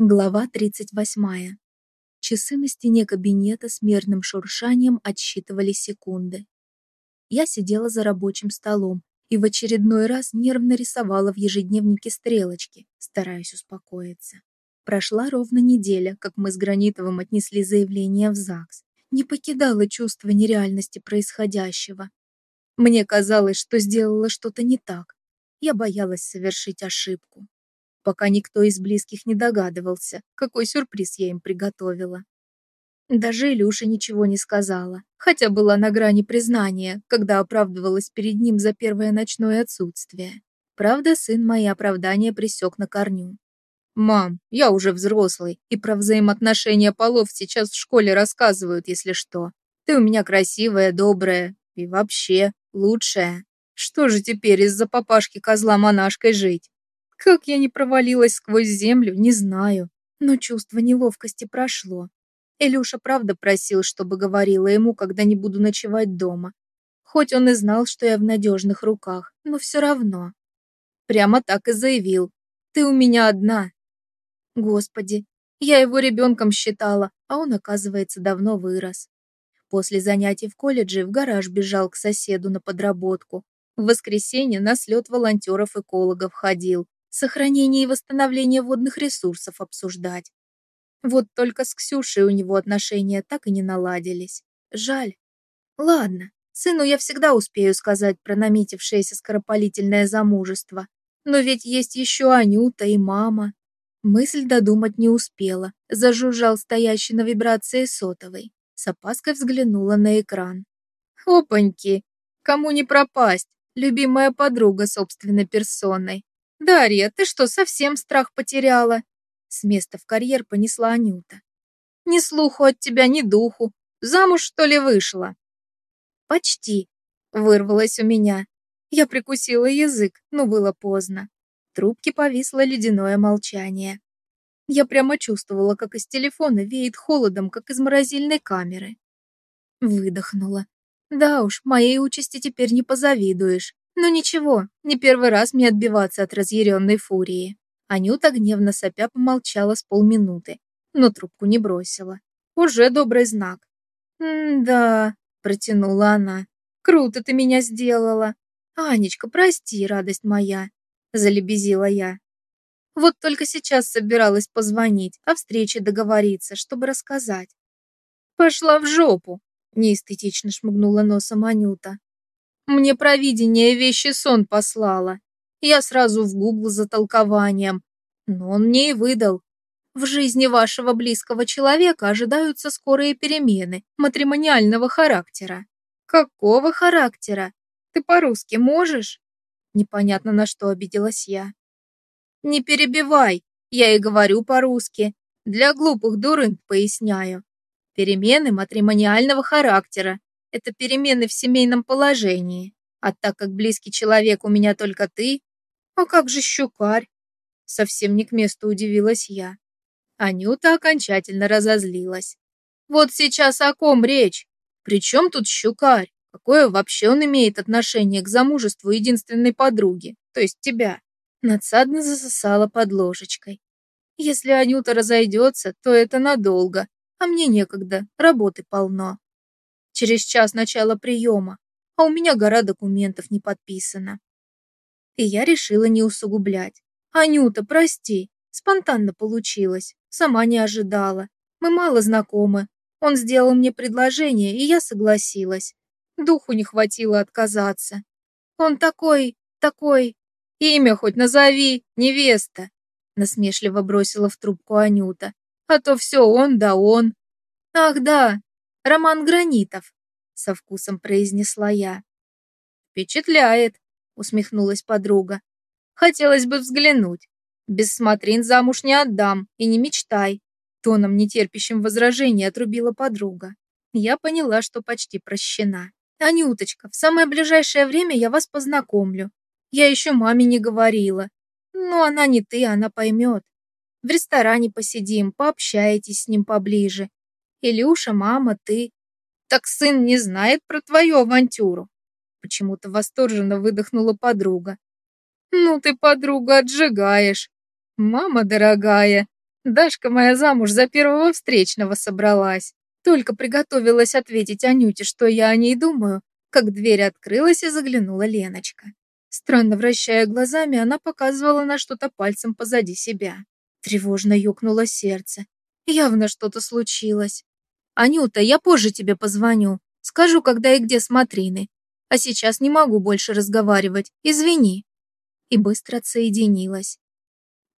Глава 38. Часы на стене кабинета с мерным шуршанием отсчитывали секунды. Я сидела за рабочим столом и в очередной раз нервно рисовала в ежедневнике стрелочки, стараясь успокоиться. Прошла ровно неделя, как мы с Гранитовым отнесли заявление в ЗАГС. Не покидало чувство нереальности происходящего. Мне казалось, что сделала что-то не так. Я боялась совершить ошибку пока никто из близких не догадывался, какой сюрприз я им приготовила. Даже Илюша ничего не сказала, хотя была на грани признания, когда оправдывалась перед ним за первое ночное отсутствие. Правда, сын мои оправдания присек на корню. «Мам, я уже взрослый, и про взаимоотношения полов сейчас в школе рассказывают, если что. Ты у меня красивая, добрая и вообще лучшая. Что же теперь из-за папашки козла монашкой жить? Как я не провалилась сквозь землю, не знаю, но чувство неловкости прошло. Илюша правда просил, чтобы говорила ему, когда не буду ночевать дома. Хоть он и знал, что я в надежных руках, но все равно. Прямо так и заявил. «Ты у меня одна». Господи, я его ребенком считала, а он, оказывается, давно вырос. После занятий в колледже в гараж бежал к соседу на подработку. В воскресенье на слет волонтеров-экологов ходил сохранение и восстановление водных ресурсов обсуждать. Вот только с Ксюшей у него отношения так и не наладились. Жаль. Ладно, сыну я всегда успею сказать про наметившееся скоропалительное замужество. Но ведь есть еще Анюта и мама. Мысль додумать не успела. Зажужжал стоящий на вибрации сотовой. С опаской взглянула на экран. Опаньки! Кому не пропасть? Любимая подруга собственной персоной. «Дарья, ты что, совсем страх потеряла?» С места в карьер понесла Анюта. «Ни слуху от тебя, ни духу. Замуж, что ли, вышла?» «Почти», — вырвалось у меня. Я прикусила язык, но было поздно. В трубке повисло ледяное молчание. Я прямо чувствовала, как из телефона веет холодом, как из морозильной камеры. Выдохнула. Да уж, моей участи теперь не позавидуешь. Но ничего, не первый раз мне отбиваться от разъяренной фурии. Анюта гневно сопя помолчала с полминуты, но трубку не бросила. Уже добрый знак. «Да», — протянула она, — «круто ты меня сделала. Анечка, прости, радость моя», — залебезила я. Вот только сейчас собиралась позвонить, о встрече договориться, чтобы рассказать. «Пошла в жопу», — неэстетично шмыгнула носом Анюта. Мне провидение вещи сон послала. Я сразу в гугл за толкованием. Но он мне и выдал. В жизни вашего близкого человека ожидаются скорые перемены матримониального характера. Какого характера? Ты по-русски можешь? Непонятно на что обиделась я. Не перебивай, я и говорю по-русски. Для глупых дурын поясняю. Перемены матримониального характера это перемены в семейном положении. А так как близкий человек у меня только ты, а как же щукарь? Совсем не к месту удивилась я. Анюта окончательно разозлилась. Вот сейчас о ком речь? Причем тут щукарь? Какое вообще он имеет отношение к замужеству единственной подруги, то есть тебя? Надсадно засосала под ложечкой. Если Анюта разойдется, то это надолго, а мне некогда, работы полно. Через час начала приема, а у меня гора документов не подписана. И я решила не усугублять. «Анюта, прости, спонтанно получилось, сама не ожидала. Мы мало знакомы. Он сделал мне предложение, и я согласилась. Духу не хватило отказаться. Он такой, такой... Имя хоть назови, невеста!» Насмешливо бросила в трубку Анюта. «А то все он да он». «Ах да, Роман Гранитов», — со вкусом произнесла я. «Впечатляет», — усмехнулась подруга. «Хотелось бы взглянуть. Без смотрин замуж не отдам и не мечтай», тоном нетерпящим возражений отрубила подруга. Я поняла, что почти прощена. «Анюточка, в самое ближайшее время я вас познакомлю. Я еще маме не говорила. Но она не ты, она поймет. В ресторане посидим, пообщаетесь с ним поближе. Илюша, мама, ты. Так сын не знает про твою авантюру. Почему-то восторженно выдохнула подруга. Ну ты, подруга, отжигаешь. Мама дорогая, Дашка моя замуж за первого встречного собралась. Только приготовилась ответить Анюте, что я о ней думаю, как дверь открылась и заглянула Леночка. Странно вращая глазами, она показывала на что-то пальцем позади себя. Тревожно ёкнуло сердце. Явно что-то случилось. «Анюта, я позже тебе позвоню. Скажу, когда и где смотрины. А сейчас не могу больше разговаривать. Извини». И быстро отсоединилась.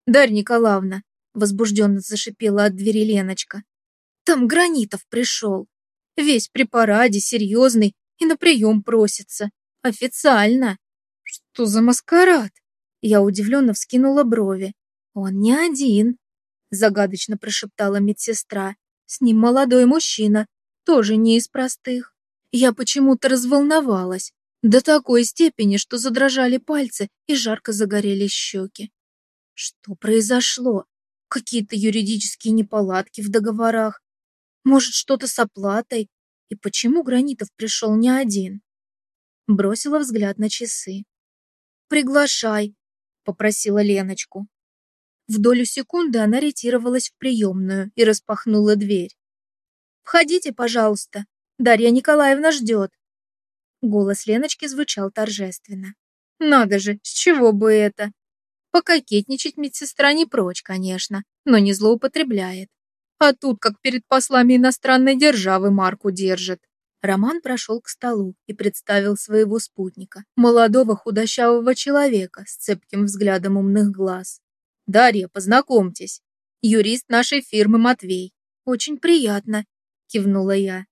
«Дарья Николаевна», — возбужденно зашипела от двери Леночка, там Гранитов пришел. Весь при параде, серьезный, и на прием просится. Официально. Что за маскарад? Я удивленно вскинула брови. Он не один, загадочно прошептала медсестра. С ним молодой мужчина, тоже не из простых. Я почему-то разволновалась. До такой степени, что задрожали пальцы и жарко загорелись щеки. Что произошло? Какие-то юридические неполадки в договорах? Может, что-то с оплатой? И почему Гранитов пришел не один? Бросила взгляд на часы. «Приглашай», — попросила Леночку. В долю секунды она ретировалась в приемную и распахнула дверь. «Входите, пожалуйста. Дарья Николаевна ждет». Голос Леночки звучал торжественно. «Надо же, с чего бы это?» Пококетничать медсестра не прочь, конечно, но не злоупотребляет. А тут, как перед послами иностранной державы, марку держит. Роман прошел к столу и представил своего спутника, молодого худощавого человека с цепким взглядом умных глаз. «Дарья, познакомьтесь. Юрист нашей фирмы Матвей. Очень приятно», – кивнула я.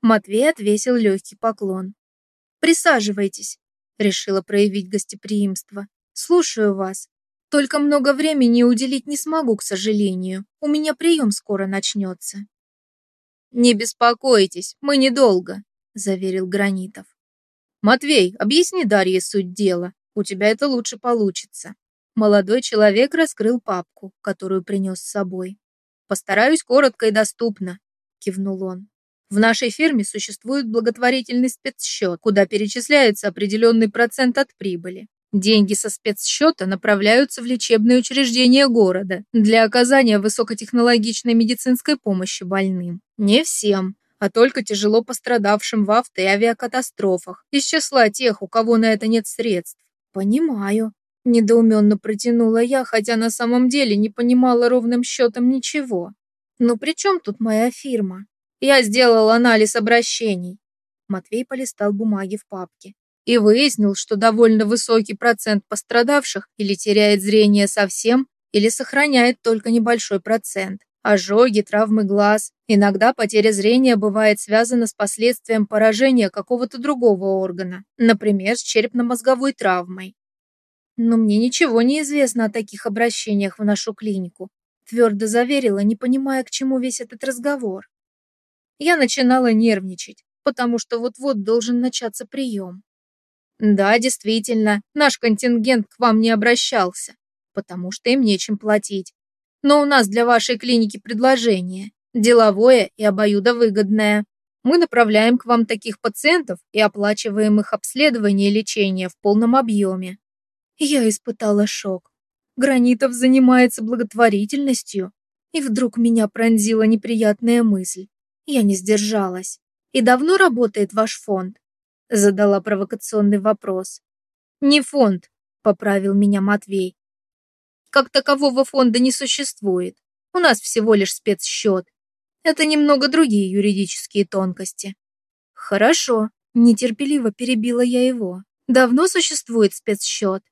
Матвей отвесил легкий поклон. «Присаживайтесь», – решила проявить гостеприимство. «Слушаю вас. Только много времени уделить не смогу, к сожалению. У меня прием скоро начнется». «Не беспокойтесь, мы недолго», – заверил Гранитов. «Матвей, объясни Дарье суть дела. У тебя это лучше получится». Молодой человек раскрыл папку, которую принес с собой. «Постараюсь коротко и доступно», – кивнул он. В нашей фирме существует благотворительный спецсчет, куда перечисляется определенный процент от прибыли. Деньги со спецсчета направляются в лечебные учреждения города для оказания высокотехнологичной медицинской помощи больным. Не всем, а только тяжело пострадавшим в авто и авиакатастрофах, из числа тех, у кого на это нет средств. Понимаю. Недоуменно протянула я, хотя на самом деле не понимала ровным счетом ничего. Но при чем тут моя фирма? Я сделал анализ обращений. Матвей полистал бумаги в папке и выяснил, что довольно высокий процент пострадавших или теряет зрение совсем, или сохраняет только небольшой процент. Ожоги, травмы глаз. Иногда потеря зрения бывает связана с последствием поражения какого-то другого органа, например, с черепно-мозговой травмой. Но мне ничего не известно о таких обращениях в нашу клинику, твердо заверила, не понимая, к чему весь этот разговор. Я начинала нервничать, потому что вот-вот должен начаться прием. Да, действительно, наш контингент к вам не обращался, потому что им нечем платить. Но у нас для вашей клиники предложение, деловое и обоюдовыгодное. Мы направляем к вам таких пациентов и оплачиваем их обследование и лечение в полном объеме. Я испытала шок. Гранитов занимается благотворительностью, и вдруг меня пронзила неприятная мысль. Я не сдержалась. И давно работает ваш фонд? Задала провокационный вопрос. «Не фонд», — поправил меня Матвей. «Как такового фонда не существует. У нас всего лишь спецсчет. Это немного другие юридические тонкости». «Хорошо», — нетерпеливо перебила я его. «Давно существует спецсчет?»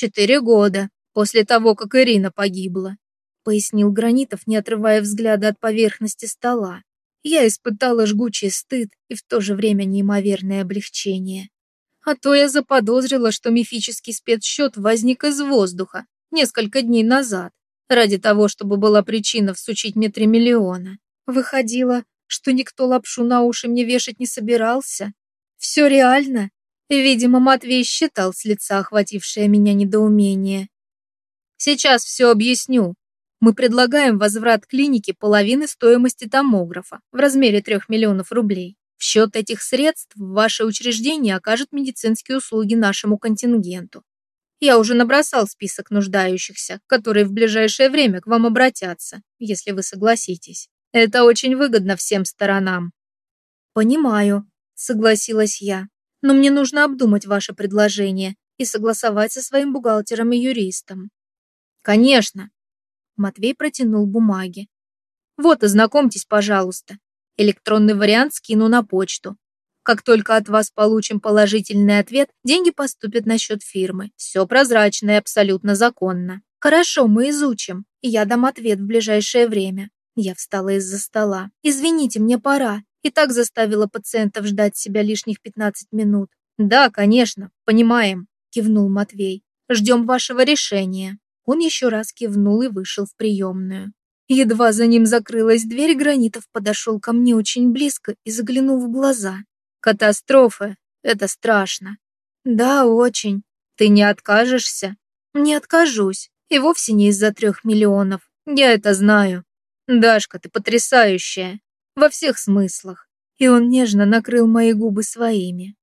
«Четыре года, после того, как Ирина погибла», — пояснил Гранитов, не отрывая взгляда от поверхности стола. Я испытала жгучий стыд и в то же время неимоверное облегчение. А то я заподозрила, что мифический спецсчет возник из воздуха несколько дней назад, ради того, чтобы была причина всучить мне три миллиона. Выходило, что никто лапшу на уши мне вешать не собирался. Все реально. Видимо, Матвей считал с лица охватившее меня недоумение. «Сейчас все объясню», мы предлагаем возврат клинике половины стоимости томографа в размере 3 миллионов рублей. В счет этих средств ваше учреждение окажет медицинские услуги нашему контингенту. Я уже набросал список нуждающихся, которые в ближайшее время к вам обратятся, если вы согласитесь. Это очень выгодно всем сторонам. Понимаю, согласилась я. Но мне нужно обдумать ваше предложение и согласовать со своим бухгалтером и юристом. Конечно. Матвей протянул бумаги. Вот, ознакомьтесь, пожалуйста. Электронный вариант скину на почту. Как только от вас получим положительный ответ, деньги поступят на счет фирмы. Все прозрачно и абсолютно законно. Хорошо, мы изучим, и я дам ответ в ближайшее время. Я встала из-за стола. Извините, мне пора. И так заставила пациентов ждать себя лишних 15 минут. Да, конечно, понимаем, кивнул Матвей. Ждем вашего решения. Он еще раз кивнул и вышел в приемную. Едва за ним закрылась дверь, Гранитов подошел ко мне очень близко и заглянул в глаза. Катастрофа. Это страшно. Да, очень. Ты не откажешься? Не откажусь. И вовсе не из-за трех миллионов. Я это знаю. Дашка, ты потрясающая. Во всех смыслах. И он нежно накрыл мои губы своими.